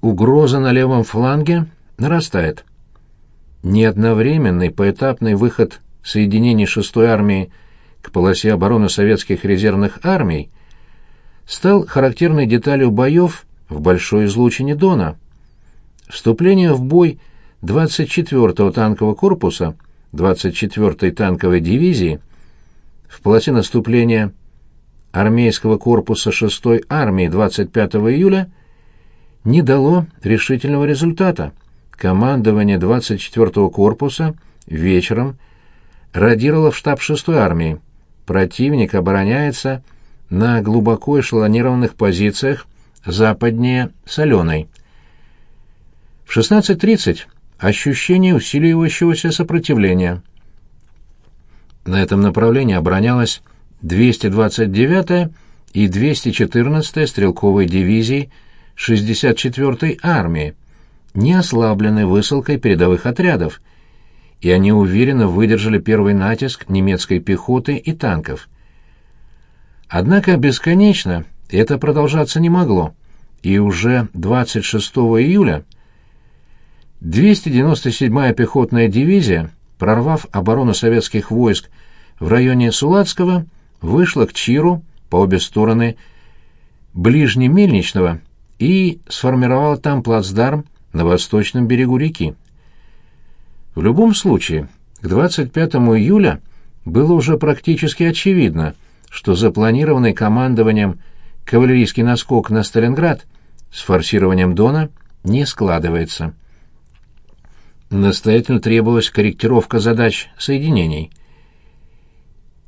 угроза на левом фланге нарастает. Неодновременный поэтапный выход соединений 6-й армии к полосе обороны советских резервных армий стал характерной деталью боев в Большой излучине Дона. Вступление в бой 24-го танкового корпуса 24-й танковой дивизии в полосе наступления армейского корпуса 6-й армии 25 июля не дало решительного результата. Командование 24-го корпуса вечером радировало в штаб 6-й армии. Противник обороняется на глубоко эшелонированных позициях западнее Соленой. В 16.30 ощущение усиливающегося сопротивления. На этом направлении оборонялась 229-я и 214-я стрелковые дивизии 64-й армии, не ослаблены высылкой передовых отрядов, и они уверенно выдержали первый натиск немецкой пехоты и танков. Однако бесконечно это продолжаться не могло, и уже 26 июля 297-я пехотная дивизия, прорвав оборону советских войск в районе Сулацкого, вышла к Чиру по обе стороны Ближнемельничного и сформировала там плацдарм на восточном берегу реки. В любом случае, к 25 июля было уже практически очевидно, что запланированный командованием кавалерийский наскок на Сталинград с форсированием Дона не складывается. Настоятельно требовалась корректировка задач соединений.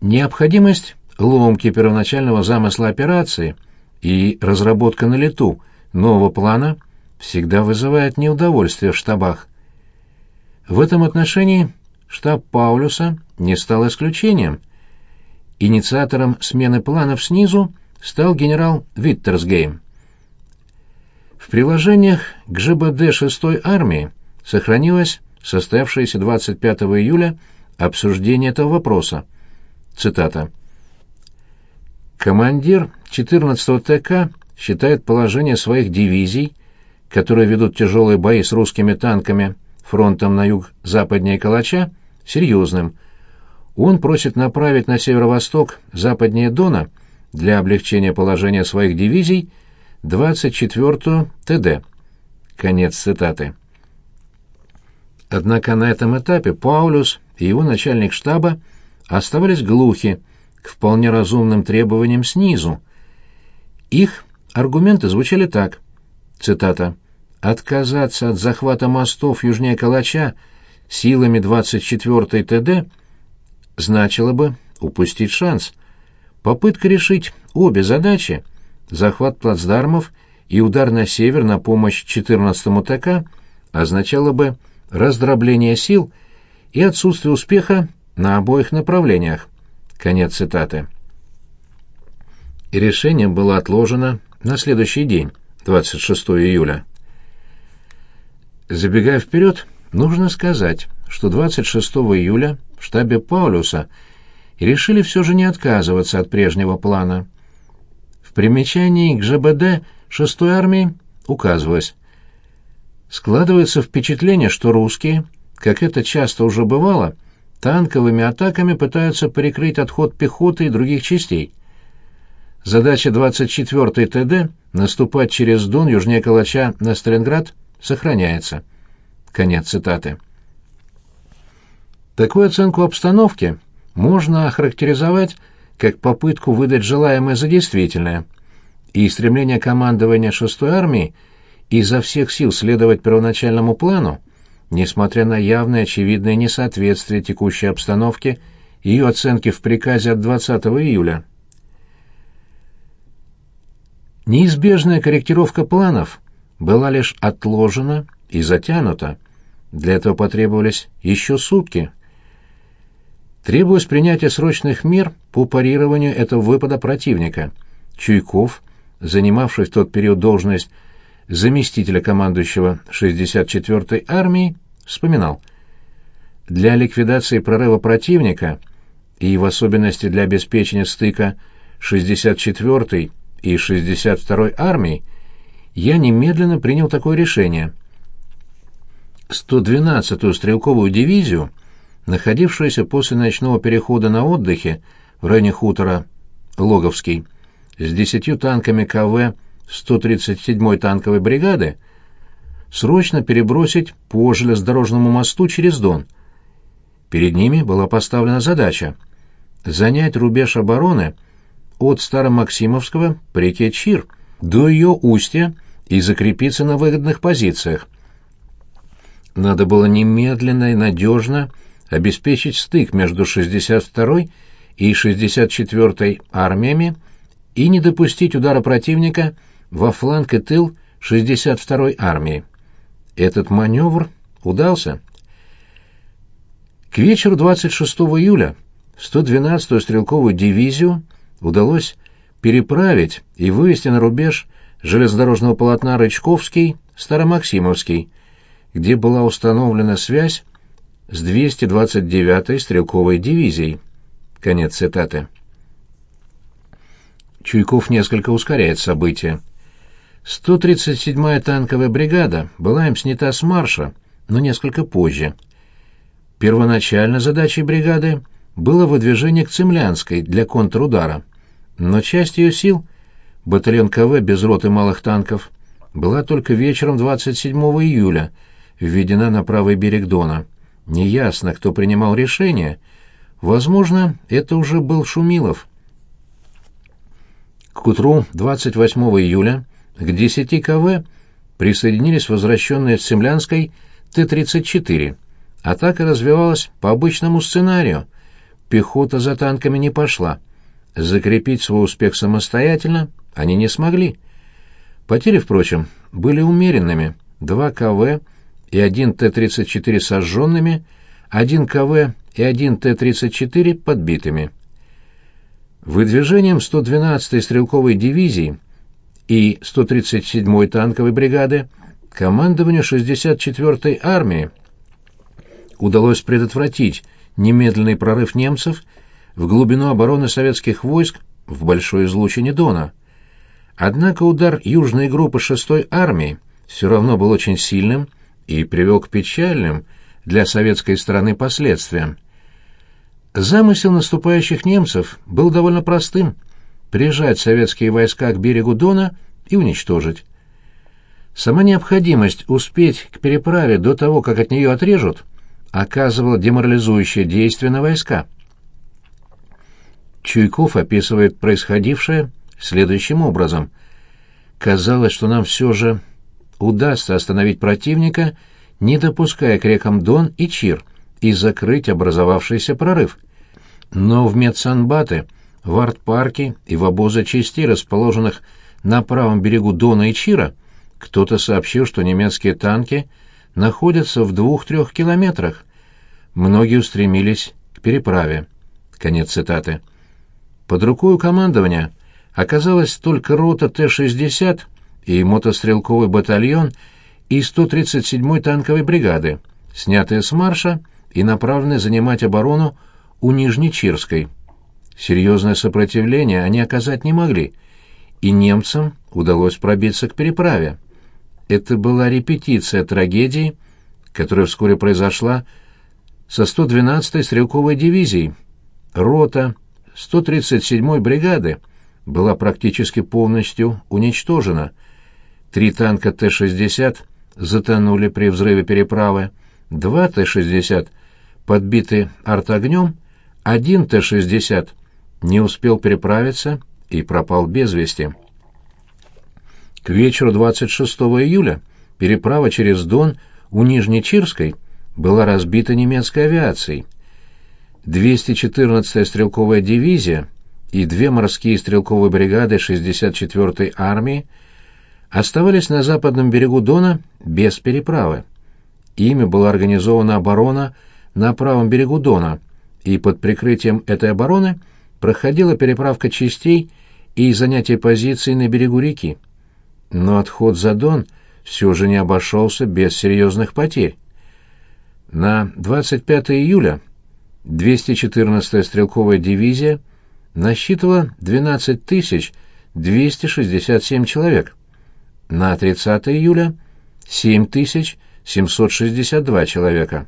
Необходимость ломки первоначального замысла операции и разработка на лету нового плана всегда вызывает неудовольствие в штабах. В этом отношении штаб Паулюса не стал исключением. Инициатором смены планов снизу стал генерал Виттерсгейм. В приложениях к ЖБД 6-й армии сохранилось состоявшееся 25 июля обсуждение этого вопроса. Цитата. Командир 14-го ТК считает положение своих дивизий, которые ведут тяжелые бои с русскими танками фронтом на юго-западнее Калача, серьезным. Он просит направить на северо-восток, западнее Дона, для облегчения положения своих дивизий 24-ю ТД. Конец цитаты. Однако на этом этапе Паулюс и его начальник штаба оставались глухи к вполне разумным требованиям снизу. Их аргументы звучали так. Цитата. «Отказаться от захвата мостов южнее Калача силами 24-й ТД значило бы упустить шанс. Попытка решить обе задачи — захват плацдармов и удар на север на помощь 14-му ТК — означало бы раздробление сил и отсутствие успеха на обоих направлениях. Конец цитаты. И решение было отложено на следующий день, 26 июля. Забегая вперед, нужно сказать, что 26 июля в штабе Паулюса решили все же не отказываться от прежнего плана. В примечании к ЖБД 6-й армии указывалось Складывается впечатление, что русские, как это часто уже бывало, танковыми атаками пытаются перекрыть отход пехоты и других частей. Задача 24-й ТД наступать через Дон южнее Калача на Сталинград сохраняется. Конец цитаты. Такую оценку обстановки можно охарактеризовать как попытку выдать желаемое за действительное, и стремление командования 6-й армии – изо всех сил следовать первоначальному плану, несмотря на явное очевидное несоответствие текущей обстановке ее оценки в приказе от 20 июля. Неизбежная корректировка планов была лишь отложена и затянута. Для этого потребовались еще сутки. Требовалось принятие срочных мер по парированию этого выпада противника. Чуйков, занимавший в тот период должность заместителя командующего 64-й армией, вспоминал. Для ликвидации прорыва противника и в особенности для обеспечения стыка 64-й и 62-й армий я немедленно принял такое решение. 112-ю стрелковую дивизию, находившуюся после ночного перехода на отдыхе в районе хутора Логовский, с десятью танками КВ 137-й танковой бригады, срочно перебросить по железнодорожному мосту через Дон. Перед ними была поставлена задача занять рубеж обороны от Старомаксимовского по реке Чир до ее устья и закрепиться на выгодных позициях. Надо было немедленно и надежно обеспечить стык между 62-й и 64-й армиями и не допустить удара противника во фланг и тыл 62-й армии. Этот маневр удался. К вечеру 26 июля 112-ю стрелковую дивизию удалось переправить и вывести на рубеж железнодорожного полотна Рычковский-Старомаксимовский, где была установлена связь с 229-й стрелковой дивизией. Конец цитаты. Чуйков несколько ускоряет события. 137-я танковая бригада была им снята с марша, но несколько позже. Первоначально задачей бригады было выдвижение к Цемлянской для контрудара, но часть ее сил, батальон КВ без роты малых танков, была только вечером 27 июля введена на правый берег Дона. Неясно, кто принимал решение. Возможно, это уже был Шумилов. К утру 28 июля к 10 КВ присоединились возвращенные с Цемлянской Т-34. Атака развивалась по обычному сценарию. Пехота за танками не пошла. Закрепить свой успех самостоятельно они не смогли. Потери, впрочем, были умеренными. Два КВ и один Т-34 сожженными, один КВ и один Т-34 подбитыми. Выдвижением 112-й стрелковой дивизии и 137-й танковой бригады командованию 64-й армии удалось предотвратить немедленный прорыв немцев в глубину обороны советских войск в большой излучине Дона. Однако удар южной группы 6-й армии все равно был очень сильным и привел к печальным для советской стороны последствиям. Замысел наступающих немцев был довольно простым — прижать советские войска к берегу Дона и уничтожить. Сама необходимость успеть к переправе до того, как от нее отрежут, оказывала деморализующее действие на войска. Чуйков описывает происходившее следующим образом. «Казалось, что нам все же удастся остановить противника, не допуская к рекам Дон и Чир, и закрыть образовавшийся прорыв. Но в медсанбаты, в арт-парке и в обозы частей, расположенных на правом берегу Дона и Чира, кто-то сообщил, что немецкие танки находятся в двух-трех километрах. Многие устремились к переправе. Конец цитаты. Под рукой у командования оказалась только рота Т-60 и мотострелковый батальон из 137-й танковой бригады, снятые с марша и направленные занимать оборону у Нижнечирской. Серьезное сопротивление они оказать не могли, и немцам удалось пробиться к переправе. Это была репетиция трагедии, которая вскоре произошла со 112-й стрелковой дивизией. Рота 137-й бригады была практически полностью уничтожена – Три танка Т-60 затонули при взрыве переправы, два Т-60 подбиты артогнем, один Т-60 не успел переправиться и пропал без вести. К вечеру 26 июля переправа через Дон у Нижнечирской была разбита немецкой авиацией. 214-я стрелковая дивизия и две морские стрелковые бригады 64-й армии – оставались на западном берегу Дона без переправы. Ими была организована оборона на правом берегу Дона, и под прикрытием этой обороны проходила переправка частей и занятие позиций на берегу реки. Но отход за Дон все же не обошелся без серьезных потерь. На 25 июля 214-я стрелковая дивизия насчитывала 12 267 человек. на 30 июля 7762 человека.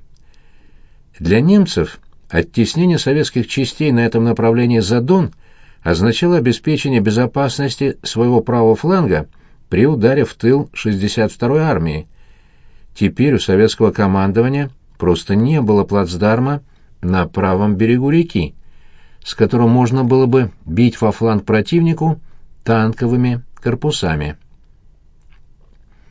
Для немцев оттеснение советских частей на этом направлении за Дон означало обеспечение безопасности своего правого фланга при ударе в тыл 62-й армии. Теперь у советского командования просто не было плацдарма на правом берегу реки, с которого можно было бы бить во фланг противнику танковыми корпусами.